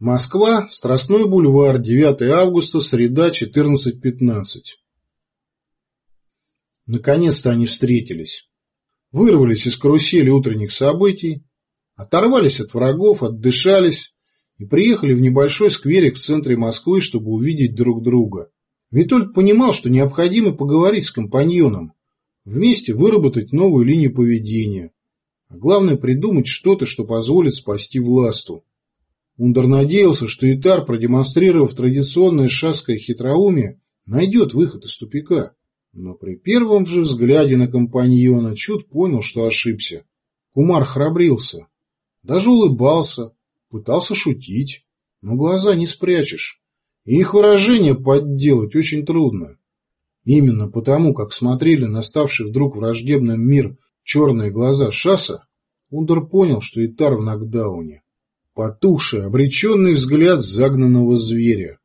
Москва, Страстной бульвар, 9 августа, среда, 14.15. Наконец-то они встретились. Вырвались из карусели утренних событий, оторвались от врагов, отдышались и приехали в небольшой скверик в центре Москвы, чтобы увидеть друг друга. Витольд понимал, что необходимо поговорить с компаньоном, вместе выработать новую линию поведения, а главное придумать что-то, что позволит спасти власту. Ундер надеялся, что Итар, продемонстрировав традиционное шасское хитроумие, найдет выход из тупика. Но при первом же взгляде на компаньона Чуд понял, что ошибся. Кумар храбрился, даже улыбался, пытался шутить, но глаза не спрячешь. И их выражение подделать очень трудно. Именно потому, как смотрели на ставший вдруг враждебным мир черные глаза Шаса, Ундер понял, что Итар в нокдауне. Потухший, обреченный взгляд загнанного зверя.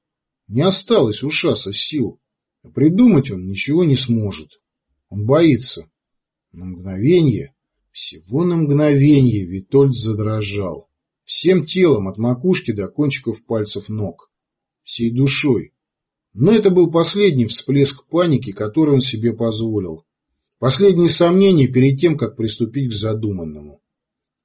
Не осталось у Шаса сил. А придумать он ничего не сможет. Он боится. На мгновение, всего на мгновение Витольд задрожал. Всем телом от макушки до кончиков пальцев ног. Всей душой. Но это был последний всплеск паники, который он себе позволил. Последние сомнения перед тем, как приступить к задуманному.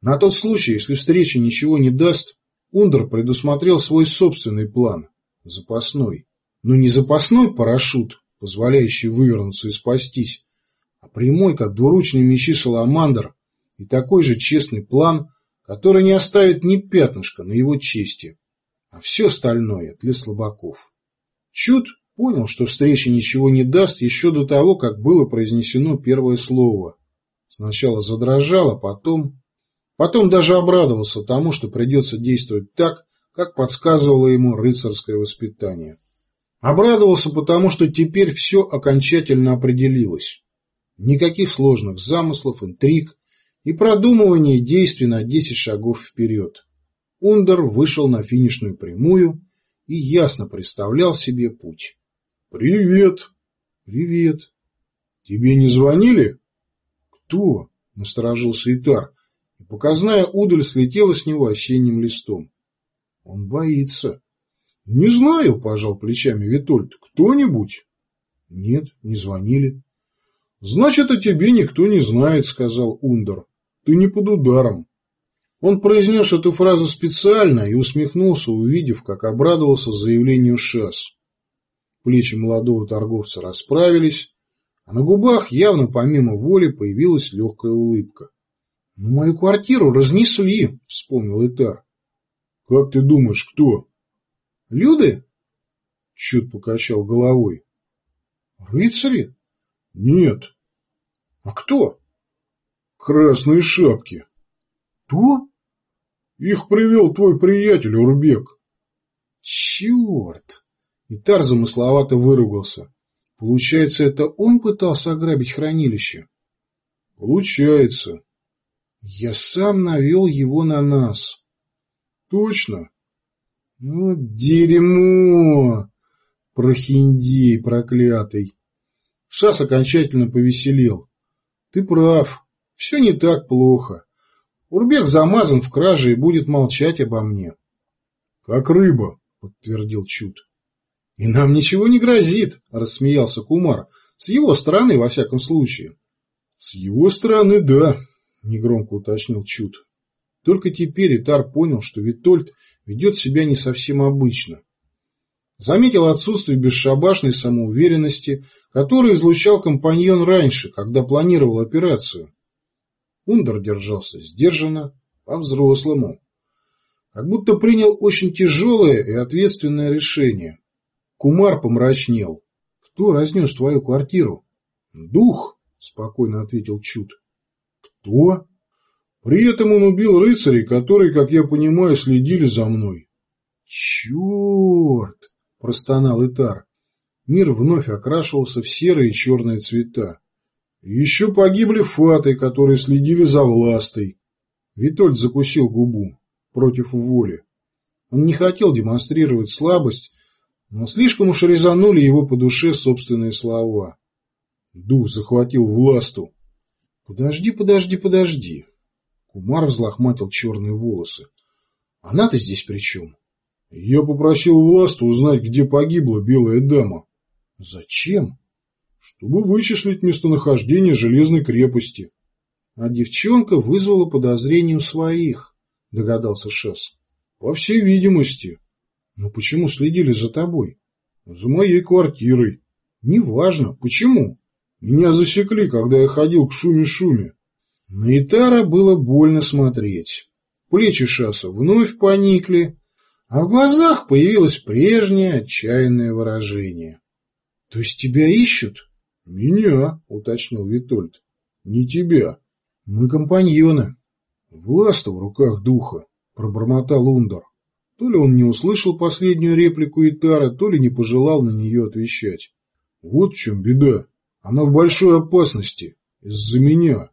На тот случай, если встреча ничего не даст, Ундер предусмотрел свой собственный план, запасной. Но не запасной парашют, позволяющий вывернуться и спастись, а прямой, как двуручные мечи Саламандр, и такой же честный план, который не оставит ни пятнышка на его чести, а все остальное для слабаков. Чуд понял, что встреча ничего не даст еще до того, как было произнесено первое слово. Сначала задрожал, а потом Потом даже обрадовался тому, что придется действовать так, как подсказывало ему рыцарское воспитание. Обрадовался потому, что теперь все окончательно определилось. Никаких сложных замыслов, интриг и продумывания действий на 10 шагов вперед. Ундер вышел на финишную прямую и ясно представлял себе путь. «Привет!» «Привет!» «Тебе не звонили?» «Кто?» – насторожился Итар, показная удаль слетела с него осенним листом. Он боится. — Не знаю, — пожал плечами Витольд. — Кто-нибудь? — Нет, не звонили. — Значит, о тебе никто не знает, — сказал Ундер. — Ты не под ударом. Он произнес эту фразу специально и усмехнулся, увидев, как обрадовался заявлению Шас. Плечи молодого торговца расправились, а на губах явно помимо воли появилась легкая улыбка. «Но мою квартиру разнесли», — вспомнил Этар. «Как ты думаешь, кто?» «Люды?» — Чуть покачал головой. «Рыцари?» «Нет». «А кто?» «Красные шапки». «Кто?» «Их привел твой приятель Урбек». «Черт!» Итар замысловато выругался. «Получается, это он пытался ограбить хранилище?» «Получается. Я сам навел его на нас. Точно? Ну, дерьмо! Прохиндей проклятый. Шас окончательно повеселел. Ты прав. Все не так плохо. Урбек замазан в краже и будет молчать обо мне. Как рыба, подтвердил Чуд. И нам ничего не грозит, рассмеялся Кумар. С его стороны, во всяком случае. С его стороны, да, — негромко уточнил Чуд. Только теперь Итар понял, что Витольд ведет себя не совсем обычно. Заметил отсутствие бесшабашной самоуверенности, которую излучал компаньон раньше, когда планировал операцию. Ундер держался сдержанно, по-взрослому. Как будто принял очень тяжелое и ответственное решение. Кумар помрачнел. «Кто разнес твою квартиру?» «Дух», — спокойно ответил Чуд. Кто? При этом он убил рыцарей, которые, как я понимаю, следили за мной. Черт! простонал Итар. Мир вновь окрашивался в серые и черные цвета. Еще погибли фаты, которые следили за властой. Витольд закусил губу против воли. Он не хотел демонстрировать слабость, но слишком уж резанули его по душе собственные слова. Дух захватил власту. Подожди, подожди, подожди. Кумар взлохматил черные волосы. Она-то здесь при чем? Я попросил власть узнать, где погибла белая дама. Зачем? Чтобы вычислить местонахождение железной крепости. А девчонка вызвала подозрение у своих, догадался Шас. По всей видимости. Но почему следили за тобой? За моей квартирой. Неважно. Почему? Меня засекли, когда я ходил к шуме-шуме. На Итара было больно смотреть. Плечи Шаса вновь поникли, а в глазах появилось прежнее отчаянное выражение. — То есть тебя ищут? — Меня, — уточнил Витольд. — Не тебя. — Мы компаньоны. — Власта в руках духа, — пробормотал Ундар. То ли он не услышал последнюю реплику Итара, то ли не пожелал на нее отвечать. Вот в чем беда. Она в большой опасности. Из-за меня.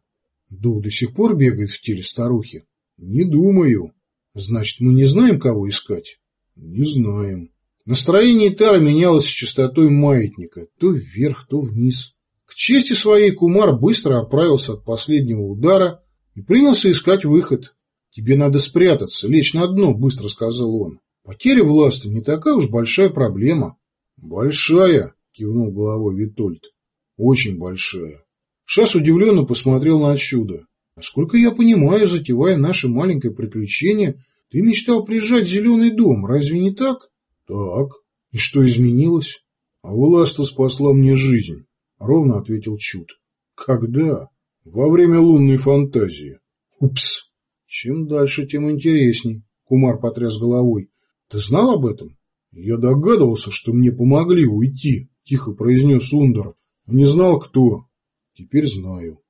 Дух до сих пор бегает в теле старухи? Не думаю. Значит, мы не знаем, кого искать? Не знаем. Настроение Тара менялось с частотой маятника, то вверх, то вниз. К чести своей Кумар быстро оправился от последнего удара и принялся искать выход. «Тебе надо спрятаться, лечь на дно», — быстро сказал он. «Потеря власти не такая уж большая проблема». «Большая», — кивнул головой Витольд. «Очень большая». Шас удивленно посмотрел на чудо. Насколько я понимаю, затевая наше маленькое приключение, ты мечтал прижать зеленый дом, разве не так? Так. И что изменилось? А Власта спасла мне жизнь, ровно ответил Чуд. Когда? Во время лунной фантазии. Упс. Чем дальше, тем интересней. Кумар потряс головой. Ты знал об этом? Я догадывался, что мне помогли уйти, тихо произнес Ундер. Не знал, кто. Теперь знаю.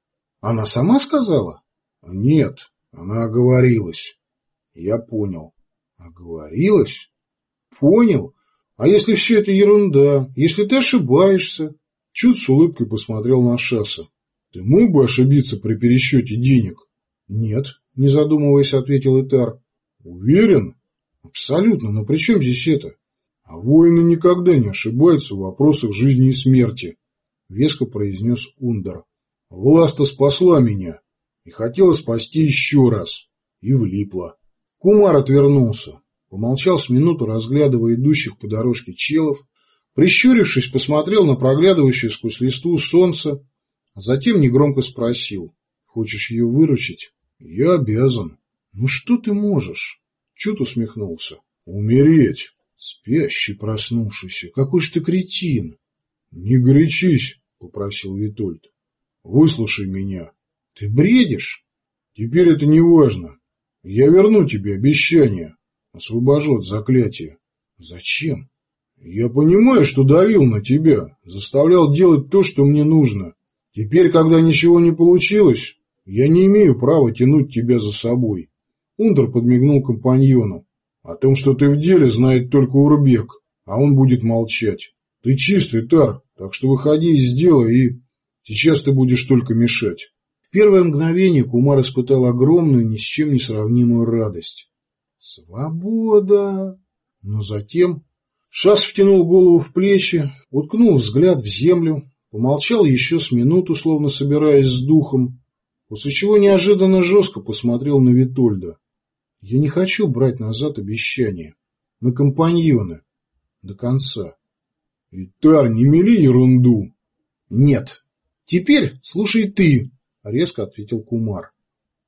Она сама сказала? Нет, она оговорилась. Я понял. Оговорилась? Понял. А если все это ерунда? Если ты ошибаешься? Чуд с улыбкой посмотрел на Шаса. Ты мог бы ошибиться при пересчете денег? Нет, не задумываясь, ответил Этар. Уверен? Абсолютно, но при чем здесь это? А воины никогда не ошибаются в вопросах жизни и смерти. — веско произнес Ундар. «Власта спасла меня и хотела спасти еще раз. И влипла». Кумар отвернулся, помолчал с минуту, разглядывая идущих по дорожке челов, прищурившись, посмотрел на проглядывающее сквозь листву солнце, а затем негромко спросил. «Хочешь ее выручить?» «Я обязан». «Ну что ты можешь?» Чут усмехнулся. «Умереть». Спящий, проснувшийся. Какой ж ты кретин. — Не горячись, — попросил Витольд. — Выслушай меня. — Ты бредишь? — Теперь это не важно. Я верну тебе обещание. Освобожу от заклятия. — Зачем? — Я понимаю, что давил на тебя, заставлял делать то, что мне нужно. Теперь, когда ничего не получилось, я не имею права тянуть тебя за собой. Ундер подмигнул компаньону. О том, что ты в деле, знает только Урбек, а он будет молчать. Ты чистый, Тар, так что выходи из дела и... Сейчас ты будешь только мешать. В первое мгновение Кумар испытал огромную, ни с чем не сравнимую радость. Свобода! Но затем Шас втянул голову в плечи, уткнул взгляд в землю, помолчал еще с минуту, словно собираясь с духом, после чего неожиданно жестко посмотрел на Витольда. Я не хочу брать назад обещание. Мы компаньоны. До конца. Итар, не мели ерунду. Нет. Теперь слушай ты, резко ответил Кумар.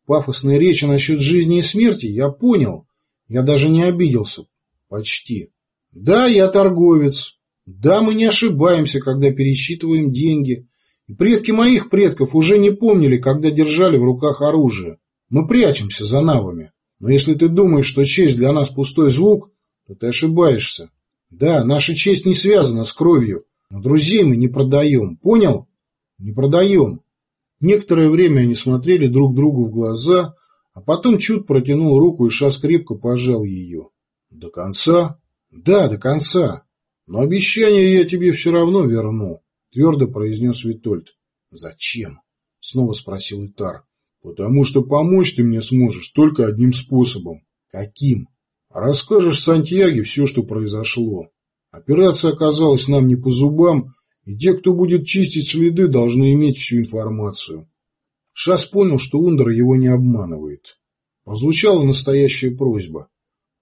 Пафосная речь насчет жизни и смерти я понял. Я даже не обиделся. Почти. Да, я торговец. Да, мы не ошибаемся, когда пересчитываем деньги. И предки моих предков уже не помнили, когда держали в руках оружие. Мы прячемся за навами. Но если ты думаешь, что честь для нас пустой звук, то ты ошибаешься. Да, наша честь не связана с кровью, но друзей мы не продаем, понял? Не продаем. Некоторое время они смотрели друг другу в глаза, а потом Чуд протянул руку и Шас крепко пожал ее. До конца? Да, до конца. Но обещание я тебе все равно верну, твердо произнес Витольд. Зачем? Снова спросил Итар. Потому что помочь ты мне сможешь только одним способом. Каким? Расскажешь Сантьяге все, что произошло. Операция оказалась нам не по зубам, и те, кто будет чистить следы, должны иметь всю информацию. Шас понял, что Ундер его не обманывает. Прозвучала настоящая просьба.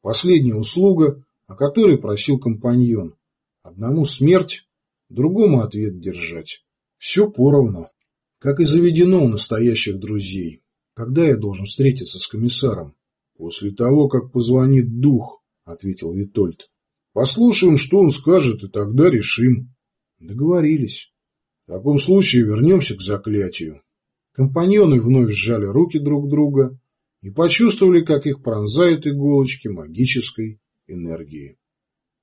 Последняя услуга, о которой просил компаньон. Одному смерть, другому ответ держать. Все поровну, как и заведено у настоящих друзей. Когда я должен встретиться с комиссаром? После того, как позвонит дух, ответил Витольд. Послушаем, что он скажет, и тогда решим. Договорились. В таком случае вернемся к заклятию. Компаньоны вновь сжали руки друг друга и почувствовали, как их пронзают иголочки магической энергии.